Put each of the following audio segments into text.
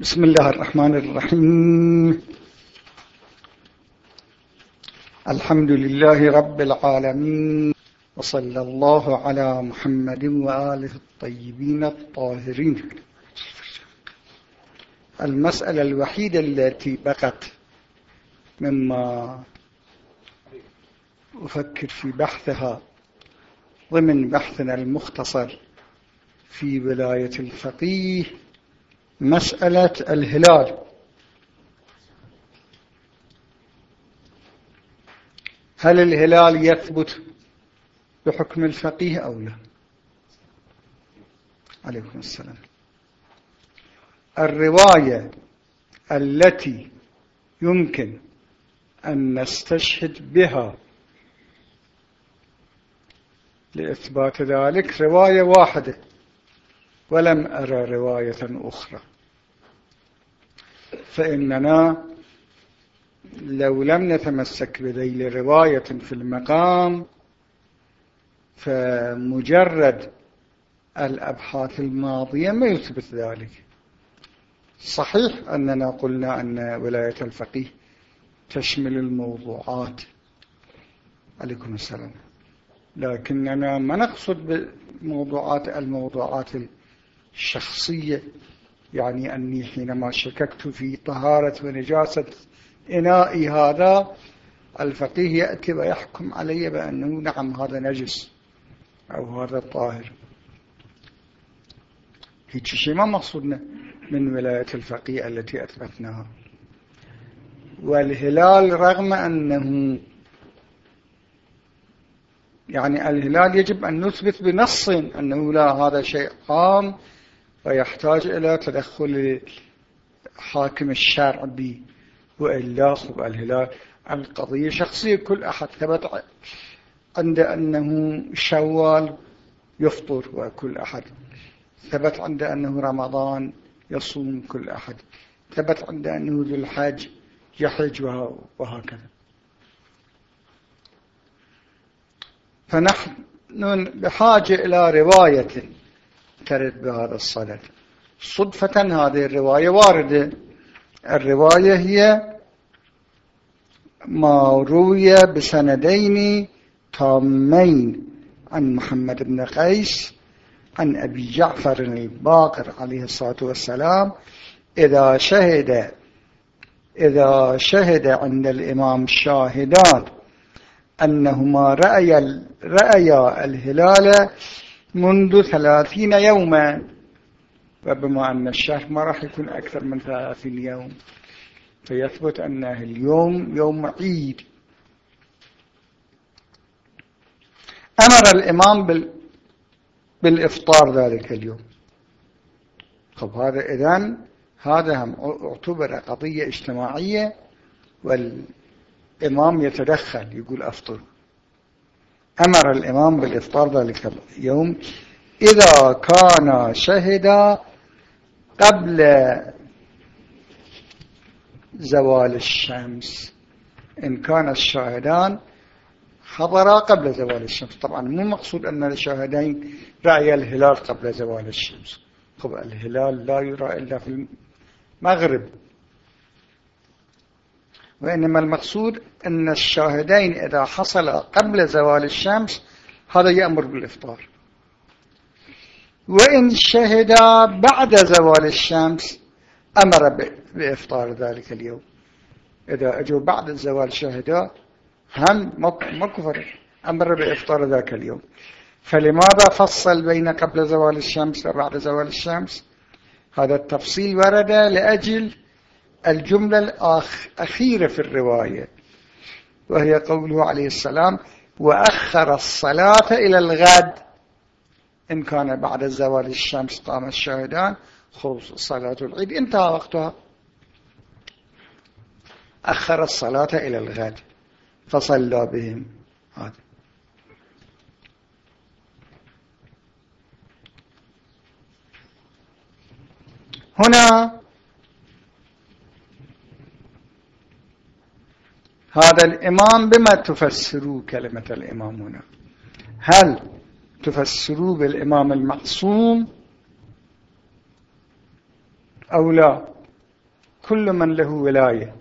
بسم الله الرحمن الرحيم. الحمد لله رب العالمين وصلى الله على محمد وآله الطيبين الطاهرين. المسألة الوحيدة التي بقت مما أفكر في بحثها ضمن بحثنا المختصر في ولاية الفقيه مسألة الهلال. هل الهلال يثبت بحكم الفقيه أو لا؟ عليكم السلام. الرواية التي يمكن أن نستشهد بها لإثبات ذلك رواية واحدة ولم أرى رواية أخرى. فإننا لو لم نتمسك بذيل رواية في المقام فمجرد الأبحاث الماضية ما يثبت ذلك. صحيح أننا قلنا أن ولاية الفقيه تشمل الموضوعات. عليكم السلام. لكننا ما نقصد بموضوعات الموضوعات الشخصية. يعني أني حينما شككت في طهارة ونجاسة إنائي هذا الفقيه يأتي ويحكم علي بأنه نعم هذا نجس أو هذا طاهر. هيك شيء ما مقصودنا من ولاية الفقيه التي أثبتناها. والهلال رغم أنه يعني الهلال يجب أن نثبت بنص أنه لا هذا شيء قام ويحتاج إلى تدخل حاكم الشرع به وإلا الهلال القضية شخصية كل أحد ثبت عند أنه شوال يفطر وكل أحد ثبت عند أنه رمضان يصوم كل أحد ثبت عند أنه ذو الحج يحج وهكذا. فنحن بحاجة إلى رواية ترد بهذا الصدد صدفة هذه الرواية واردة الرواية هي ما روي بسندين تامين عن محمد بن قيس عن أبي جعفر الباقر عليه الصلاة والسلام. إذا شهد إذا شهد عند الإمام شاهدان أنهما رأي رأيا الهلال منذ ثلاثين يوما. وبما أن الشهر ما راح يكون أكثر من ثلاثين يوم. فيثبت أنه اليوم يوم عيد. أمر الإمام بال بالإفطار ذلك اليوم. طب هذا إذن هذا هم اعتبر قضية اجتماعية والإمام يتدخل يقول أفطر. أمر الإمام بالإفطار ذلك اليوم. إذا كان شهد قبل زوال الشمس إن كان الشاهدان حضرا قبل زوال الشمس. طبعا مو مقصود أن الشاهدين رأي الهلال قبل زوال الشمس. طب الهلال لا يرى إلا في المغرب. وإنما المقصود أن الشاهدين إذا حصل قبل زوال الشمس هذا يأمر بالإفطار. وإن شهدا بعد زوال الشمس أمر بإفطار ذلك اليوم. إذا أجوا بعد الزوال شهدا هم ما كفر أمر بإفطار ذاك اليوم. فلماذا فصل بين قبل زوال الشمس وبعد زوال الشمس؟ هذا التفصيل ورد لأجل الجملة الأخيرة في الرواية وهي قوله عليه السلام وأخر الصلاة إلى الغد. إن كان بعد زوال الشمس قام الشاهدان خلص صلاة العيد انتهى وقتها. أخر الصلاة إلى الغد فصلى بهم. هذا. هنا هذا الإمام بما تفسروا كلمة الإمام هنا. هل تفسروا بالإمام المعصوم أو لا؟ كل من له ولاية.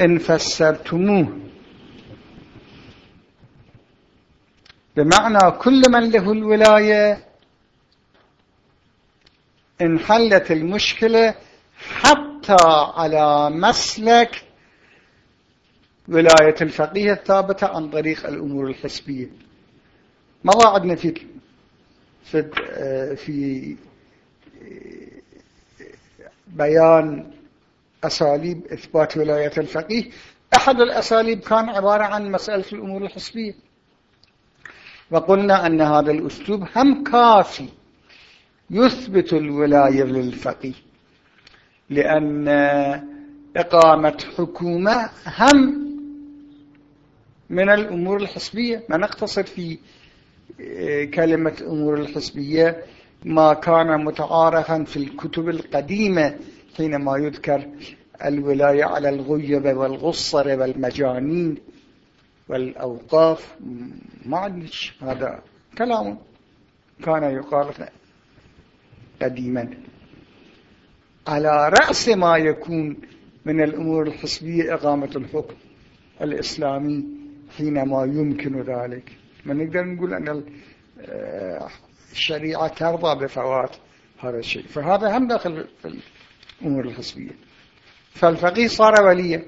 إن فسرتموه. بمعنى كل من له الولاية انحلت المشكلة حتى على مسلك ولاية الفقيه الثابتة عن طريق الأمور الحسبية. ما وعدنا في في, في بيان أساليب إثبات ولاية الفقيه. أحد الأساليب كان عبارة عن مسألة الأمور الحسبية. وقلنا أن هذا الأسلوب هم كافي يثبت الولاية للفقيه. لأن إقامة حكومة هم من الأمور الحسبية. ما نقتصر في آه، كلمة أمور الحسبية. ما كان متعارفا في الكتب القديمة حينما يذكر الولاية على الغيب والغصر والمجانين والأوقاف. ما هذا كلام. كان يقال قديما. على رأس ما يكون من الأمور الحسبية إقامة الحكم الإسلامي حينما يمكن ذلك. ما نقدر نقول أن الشريعة ترضى بفوات هذا الشيء. فهذا هم داخل في الأمور الحسبية فالفقيه صار وليا.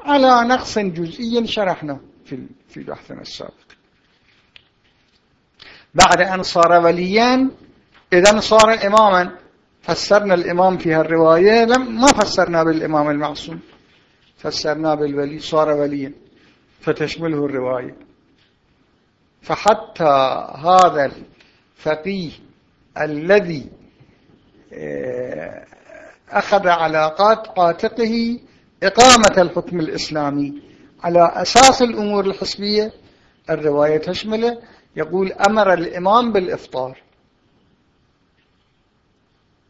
على نقص جزئي شرحنا في في بحثنا السابق. بعد أن صار وليا إذا صار إماما. فسرنا الإمام في هالرواية لم ما فسرنا بالإمام المعصوم فسرنا بالولي صار وليا فتشمله الرواية. فحتى هذا الفقيه الذي آه، أخذ علاقات عاتقه إقامة الحكم الإسلامي على أساس الأمور الحسبية الرواية تشمله يقول أمر الإمام بالإفطار.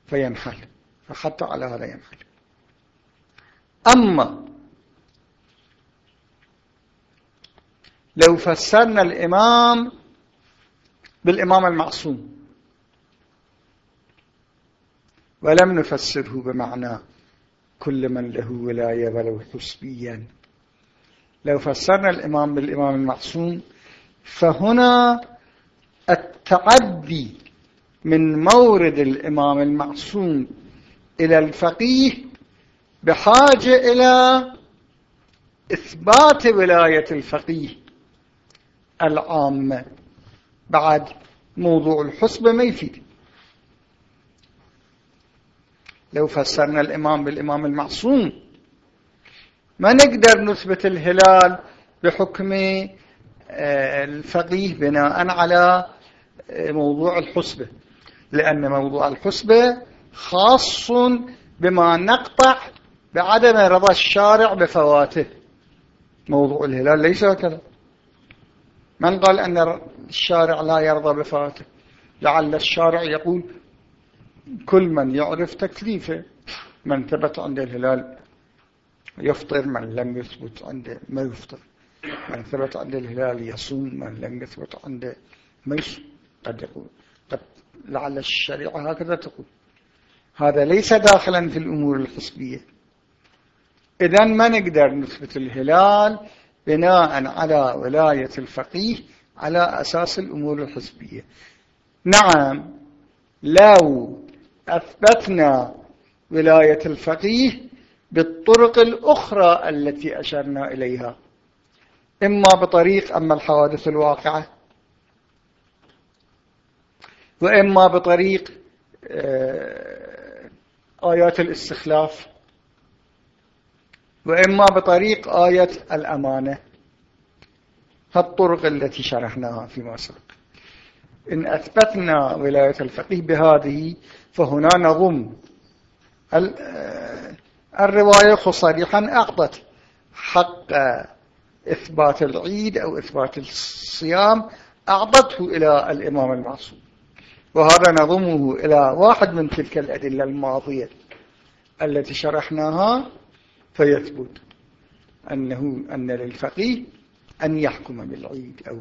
فينحل. فحتى على هذا ينحل. أما لو فسرنا الإمام بالإمام المعصوم ولم نفسره بمعنى كل من له ولاية ولو حسبيا. لو فسرنا الإمام بالإمام المعصوم فهنا التعدي من مورد الإمام المعصوم إلى الفقيه بحاجة إلى إثبات ولاية الفقيه العامة. بعد موضوع الحسبة ما يفيد. لو فسرنا الإمام بالإمام المعصوم ما نقدر نثبت الهلال بحكم آه، الفقيه بناء على آه، موضوع الحسبة لأن موضوع الحسبة خاص بما نقطع بعدم رضا الشارع بفواته. موضوع الهلال ليس هكذا. من قال أن الشارع لا يرضى بفواته؟ لعل الشارع يقول كل من يعرف تكليفه من ثبت عند الهلال يفطر من لم يثبت عنده ما يفطر. من ثبت عند الهلال يصوم من لم يثبت عنده ما يصوم قد يقول. لعل الشريعة هكذا تقول. هذا ليس داخلا في الأمور الحسبية. إذا ما نقدر نثبت الهلال بناء على ولاية الفقيه على أساس الأمور الحسبية. نعم لو أثبتنا ولاية الفقيه بالطرق الأخرى التي أشرنا إليها إما بطريق أما الحوادث الواقعة وإما بطريق آه، آيات الاستخلاف وإما بطريق آية الأمانة. هالطرق التي شرحناها فيما سبق. إن أثبتنا ولاية الفقيه بهذه فهنا نضم الرواية صريحا أعطت حق إثبات العيد أو إثبات الصيام أعطته إلى الإمام المعصوم. وهذا نضمه إلى واحد من تلك الأدلة الماضية التي شرحناها فيثبت أنه أن للفقيه أن يحكم بالعيد أو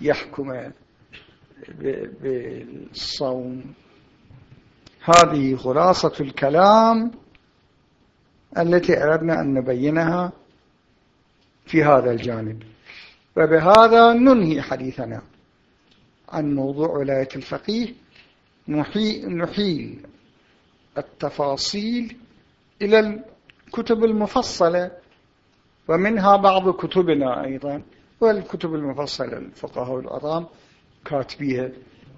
يحكم بالصوم. هذه خلاصة الكلام التي أردنا أن نبينها في هذا الجانب. وبهذا ننهي حديثنا. عن موضوع ولاية الفقيه نحيل التفاصيل إلى الكتب المفصلة ومنها بعض كتبنا أيضا والكتب المفصلة الفقهاء والعظام كاتبيها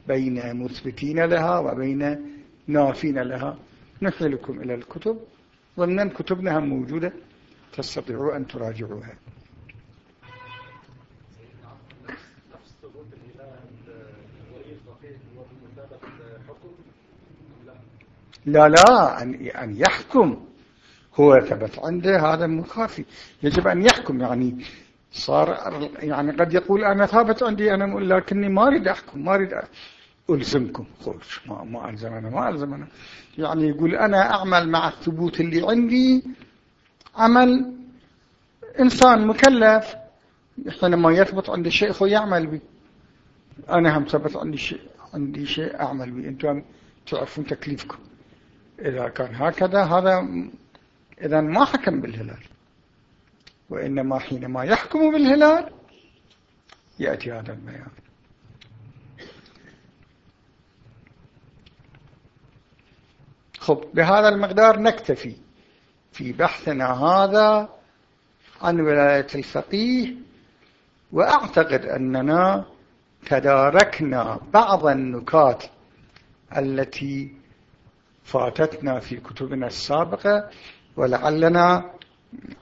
بين مثبتين لها وبين نافين لها. نحيلكم إلى الكتب ضمن كتبنا موجودة تستطيعوا أن تراجعوها. لا لا أن يحكم. هو ثبت عنده هذا مخافي يجب أن يحكم يعني صار يعني قد يقول أنا ثابت عندي أنا لكني ما أريد أحكم ما أريد ألزمكم. خوش ما, ما ألزم أنا ما ألزم أنا يعني يقول أنا أعمل مع الثبوت اللي عندي عمل إنسان مكلف حينما يثبت عندي شيء هو يعمل به أنا هم ثبت عندي شيء عندي شيء أعمل به أنتم تعرفون تكليفكم. إذا كان هكذا هذا إذا ما حكم بالهلال. وإنما حينما يحكم بالهلال يأتي هذا البيان. خب بهذا المقدار نكتفي في بحثنا هذا عن ولاية الفقيه وأعتقد أننا تداركنا بعض النكات التي فاتتنا في كتبنا السابقة ولعلنا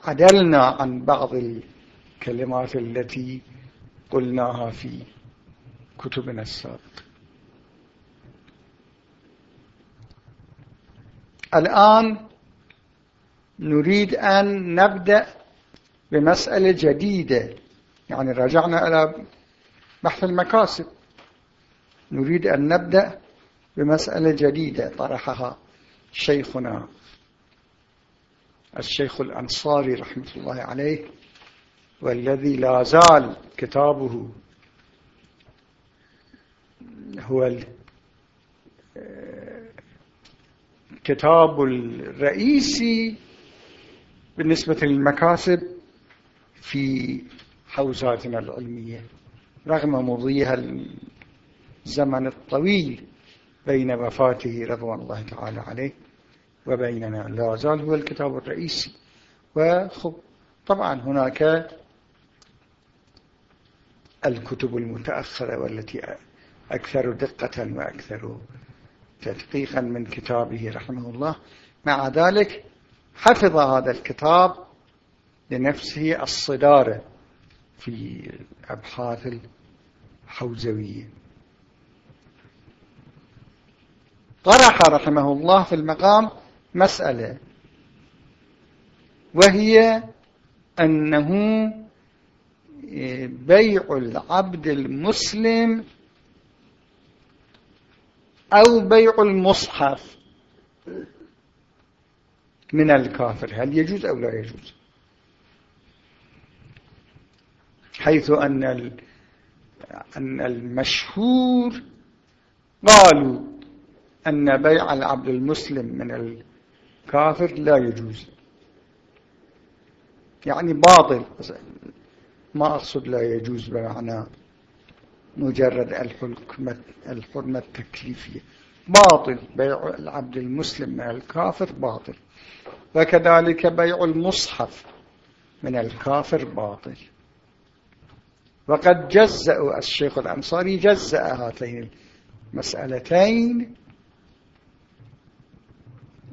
عدلنا عن بعض الكلمات التي قلناها في كتبنا السابقة. الآن نريد أن نبدأ بمسألة جديدة. يعني رجعنا إلى بحث المكاسب. نريد أن نبدأ بمسألة جديدة طرحها شيخنا الشيخ الأنصاري رحمة الله عليه والذي لا زال كتابه هو الكتاب الرئيسي بالنسبة للمكاسب في حوزاتنا العلمية رغم مضيها الزمن الطويل. بين وفاته رضوان الله تعالى عليه وبيننا لا زال هو الكتاب الرئيسي. وخب طبعا هناك الكتب المتأخرة والتي أكثر دقة وأكثر تدقيقا من كتابه رحمه الله. مع ذلك حفظ هذا الكتاب لنفسه الصدارة في الأبحاث الحوزوية. طرح رحمه الله في المقام مسألة وهي أنه بيع العبد المسلم أو بيع المصحف من الكافر هل يجوز أو لا يجوز؟ حيث أن أن المشهور قالوا أن بيع العبد المسلم من الكافر لا يجوز. يعني باطل ما أقصد لا يجوز بمعنى مجرد الحرمة التكليفية. باطل بيع العبد المسلم من الكافر باطل. وكذلك بيع المصحف من الكافر باطل. وقد جزأ الشيخ الأنصاري جزأ هاتين المسألتين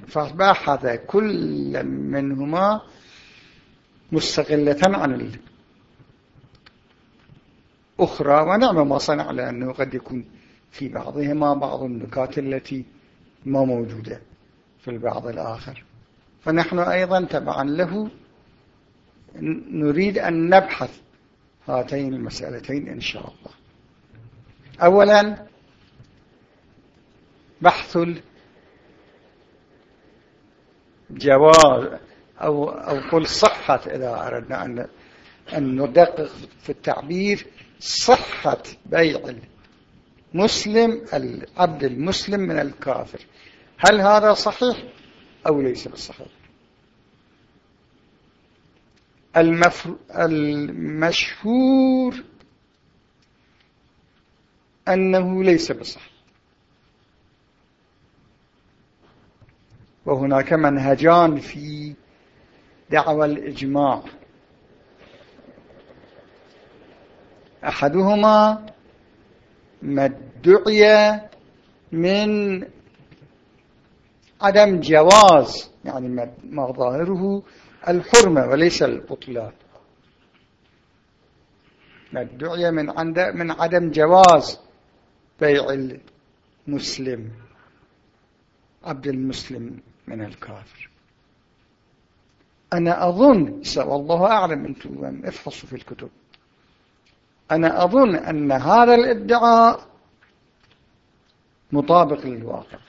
فبحث كل منهما مستقلة عن الأخرى ونعم ما صنع لأنه قد يكون في بعضهما بعض النكات التي ما موجودة في البعض الآخر. فنحن أيضا تبعا له نريد أن نبحث هاتين المسألتين إن شاء الله. أولا بحث جواز أو, أو قل صحة إذا أردنا أن, أن ندقق في التعبير صحة بيع مسلم العبد المسلم من الكافر. هل هذا صحيح أو ليس بالصحيح المفر... المشهور أنه ليس بصحيح. وهناك منهجان في دعوى الإجماع. أحدهما ما ادعي من عدم جواز يعني ما ظاهره الحرمة وليس البطلان. ما ادعي من عند من عدم جواز بيع المسلم عبد المسلم. من الكافر. أنا أظن والله أعلم أنتم افحصوا في الكتب. أنا أظن أن هذا الادعاء مطابق للواقع.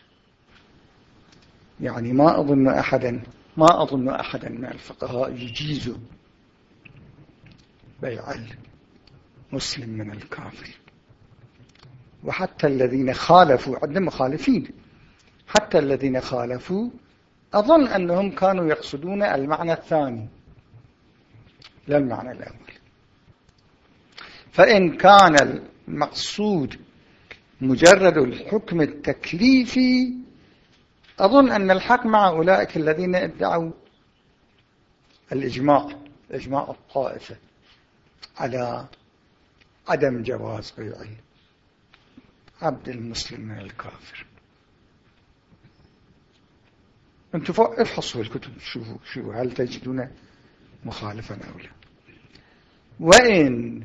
يعني ما أظن أحدا ما أظن أحدا من الفقهاء يجيز بيع المسلم من الكافر. وحتى الذين خالفوا عندهم مخالفين. حتى الذين خالفوا أظن أنهم كانوا يقصدون المعنى الثاني لا المعنى الأول. فإن كان المقصود مجرد الحكم التكليفي أظن أن الحق مع أولئك الذين ادعوا الإجماع إجماع الطائفة على عدم جواز بيع عبد المسلم من الكافر. أنتم افحصوا الكتب شوفوا شوفوا هل تجدون مخالفا أو لا؟ وإن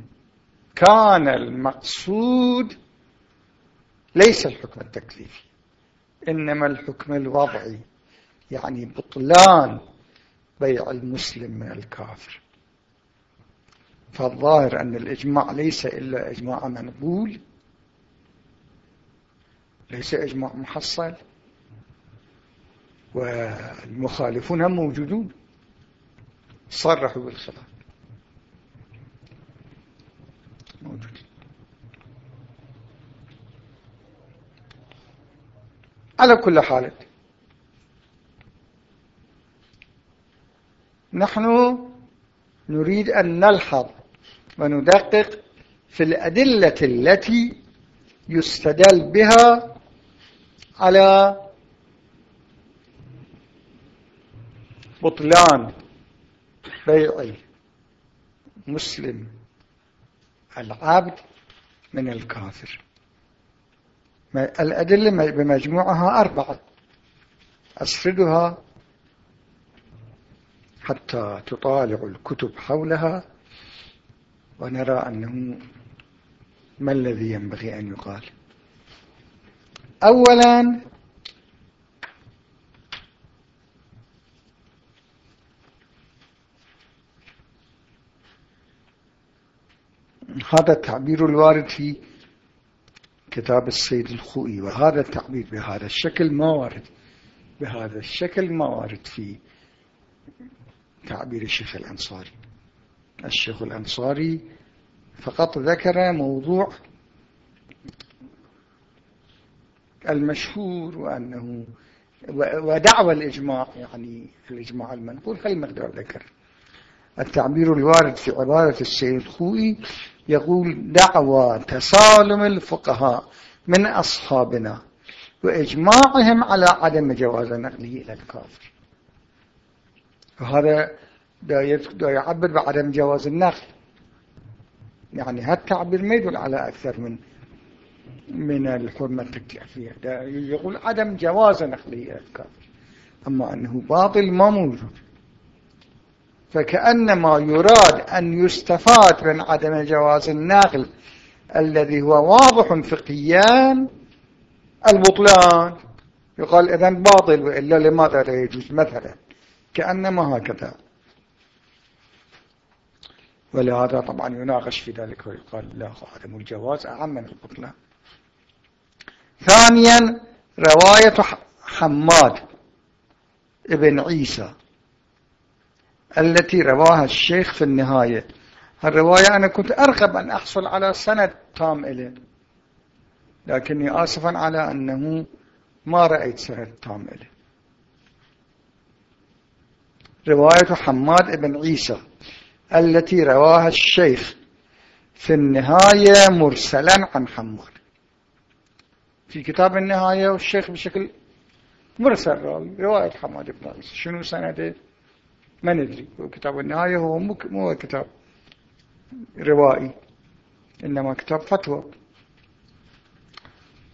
كان المقصود ليس الحكم التكليفي إنما الحكم الوضعي يعني بطلان بيع المسلم من الكافر. فالظاهر أن الإجماع ليس إلا إجماع منقول ليس إجماع محصل. والمخالفون هم موجودون. صرحوا بالخلاف موجودين. على كل حال نحن نريد أن نلحظ وندقق في الأدلة التي يستدل بها على بطلان بيع مسلم العبد من الكافر. الأدلة بمجموعها أربعة. أسردها حتى تطالع الكتب حولها ونرى أنه ما الذي ينبغي أن يقال. أولا هذا التعبير الوارد في كتاب السيد الخوئي وهذا التعبير بهذا الشكل ما وارد. بهذا الشكل ما وارد في تعبير الشيخ الأنصاري. الشيخ الأنصاري فقط ذكر موضوع المشهور وأنه ودعوى الإجماع يعني الإجماع المنقول هالمقدار ذكر. التعبير الوارد في عبارة السيد الخوئي يقول دعوى تسالم الفقهاء من أصحابنا وإجماعهم على عدم جواز نقله إلى الكافر. وهذا دا يعبر بعدم جواز النقل. يعني هالتعبير ما يدل على أكثر من من الحرمة التكليفية يقول عدم جواز نقله إلى الكافر. أما أنه باطل ما موجود. فكأنما يراد أن يستفاد من عدم جواز النقل الذي هو واضح فقهيا البطلان. يقال إذن باطل وإلا لماذا لا يجوز؟ مثلا كأنما هكذا. ولهذا طبعا يناقش في ذلك ويقال لا عدم الجواز أعم من البطلان. ثانيا رواية حماد ابن عيسى التي رواها الشيخ في النهاية. الرواية أنا كنت أرغب أن أحصل على سند تام إليه. لكني آسفا على أنه ما رأيت سند تام له رواية حماد بن عيسى التي رواها الشيخ في النهاية مرسلا عن حماد. في كتاب النهاية والشيخ بشكل مرسل رواية حماد بن عيسى. شنو سنده؟ ما ندري كتاب النهاية هو مو كتاب روائي إنما كتاب فتوى.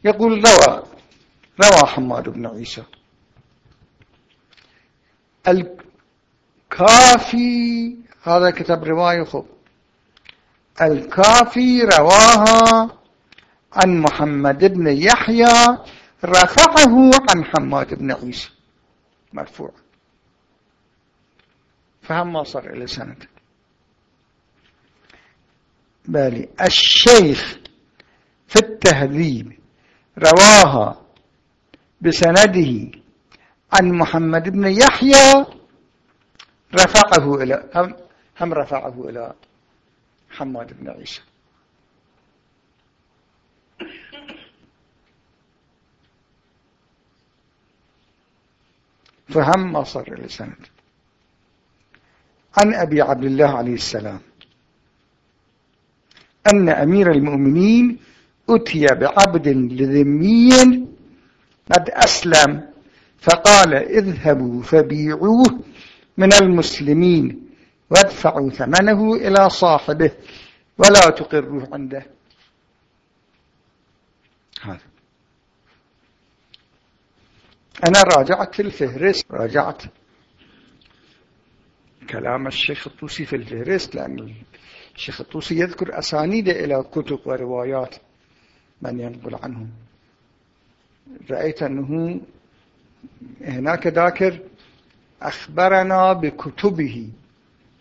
يقول روى روى حماد بن عيسى. الكافي هذا كتاب رواية خب. الكافي رواها عن محمد بن يحيى رفعه عن حماد بن عيسى. مرفوع فهم صار إلى سند بالي الشيخ في التهذيب رواها بسنده عن محمد بن يحيى رفعه إلى هم رفعه إلى حماد بن عيسى. فهم ما صار إلى سند عن أبي عبد الله عليه السلام. أن أمير المؤمنين أتي بعبد لذمي قد أسلم فقال اذهبوا فبيعوه من المسلمين وادفعوا ثمنه إلى صاحبه ولا تقروه عنده. هذا. أنا راجعت في الفهرس راجعت كلام الشيخ الطوسي في الفهرس لأن الشيخ الطوسي يذكر أسانيد إلى كتب وروايات من ينقل عنهم. رأيت أنه هناك ذاكر أخبرنا بكتبه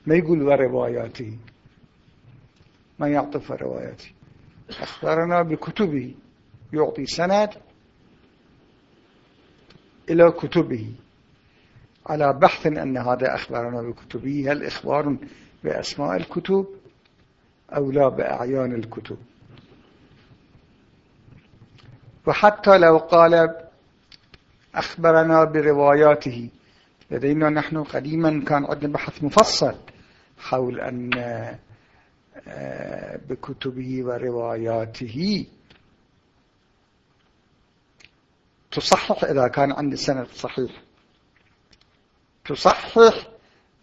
ما يقول ورواياته ما يعطف رواياته أخبرنا بكتبه يعطي سند إلى كتبه. على بحث أن هذا أخبرنا بكتبه هل إخبار بأسماء الكتب أو لا بأعيان الكتب؟ وحتى لو قال أخبرنا برواياته لدينا نحن قديما كان عندنا بحث مفصل حول أن آه، بكتبه ورواياته. تصحح إذا كان عندي سند صحيح. تصحح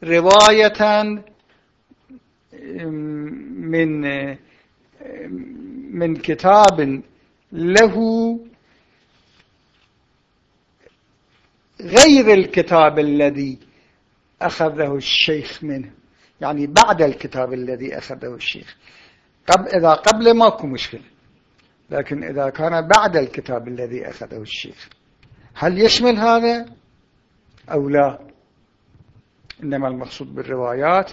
رواية من من كتاب له غير الكتاب الذي أخذه الشيخ منه. يعني بعد الكتاب الذي أخذه الشيخ. قبل إذا قبل ماكو مشكلة. لكن إذا كان بعد الكتاب الذي أخذه الشيخ. هل يشمل هذا أو لا؟ إنما المقصود بالروايات.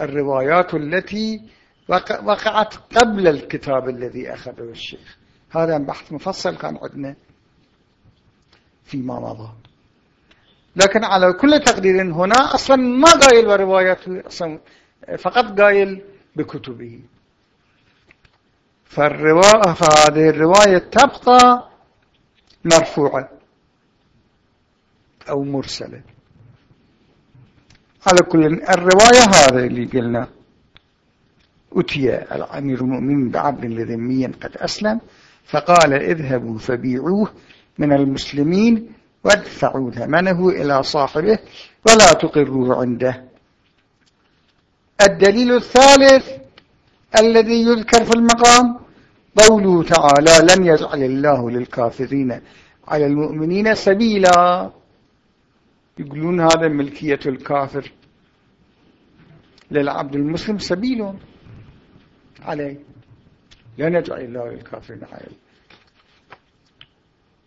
الروايات التي وقعت قبل الكتاب الذي أخذه الشيخ. هذا بحث مفصل كان عندنا فيما مضى. لكن على كل تقدير هنا أصلا ما قايل برواياته فقط قايل بكتبه. فالرواية فهذه الرواية تبقى مرفوعة أو مرسلة. على كل الرواية هذا اللي قلنا. أتي الأمير المؤمنين بعبد لذمي قد أسلم فقال اذهبوا فبيعوه من المسلمين وادفعوا ثمنه إلى صاحبه ولا تقروه عنده. الدليل الثالث الذي يذكر في المقام قوله تعالى لم يجعل الله للكافرين على المؤمنين سبيلا. يقولون هذا ملكية الكافر للعبد المسلم سبيل عليه. لا نجعل الله للكافرين على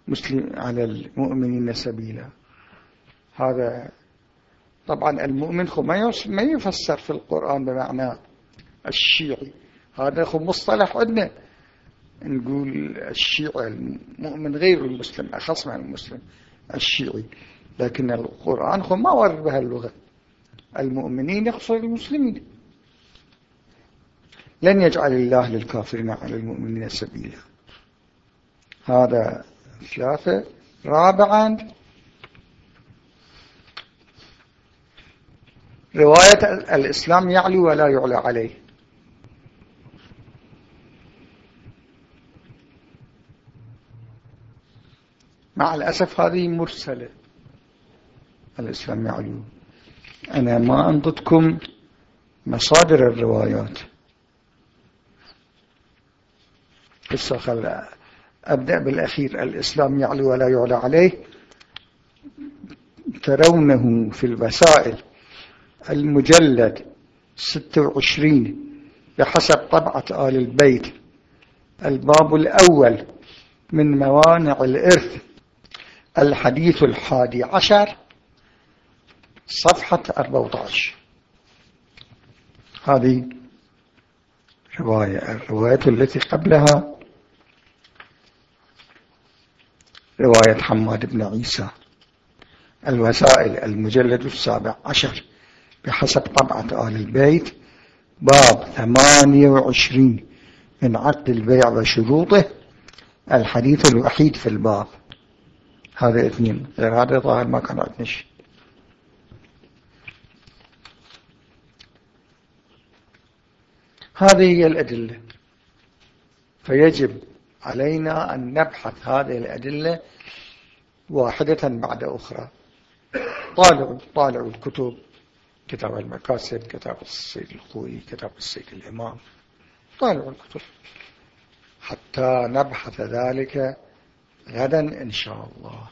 مسلم على المؤمنين سبيلا. هذا طبعا المؤمن ما يفسر في القرآن بمعنى الشيعي. هذا خو مصطلح عندنا. نقول الشيعي المؤمن غير المسلم أخص من المسلم الشيعي. لكن القرآن ما ورد بها اللغة. المؤمنين يقصد المسلمين. لن يجعل الله للكافرين على المؤمنين سبيلا. هذا ثلاثة. رابعا رواية الإسلام يعلو ولا يعلى عليه. مع الأسف هذه مرسلة. الإسلام يعلو. أنا ما أنضدكم مصادر الروايات. قصة خل أبدأ بالأخير. الإسلام يعلو ولا يعلى عليه. ترونه في الوسائل. المجلد 26 بحسب طبعة آل البيت. الباب الأول من موانع الإرث. الحديث الحادي عشر. صفحة 14 هذه رواية الرواية التي قبلها رواية حماد بن عيسى. الوسائل المجلد السابع عشر. بحسب طبعة آل البيت باب ثمانية وعشرين. من عقد البيع وشروطه الحديث الوحيد في الباب. هذا اثنين. غير هذا ظاهر ما كان عندنا شيء. هذه هي الأدلة. فيجب علينا أن نبحث هذه الأدلة واحدة بعد أخرى. طالعوا طالعوا الكتب كتاب المكاسب كتاب السيد الخوي كتاب السيد الإمام طالعوا الكتب. حتى نبحث ذلك غدا إن شاء الله.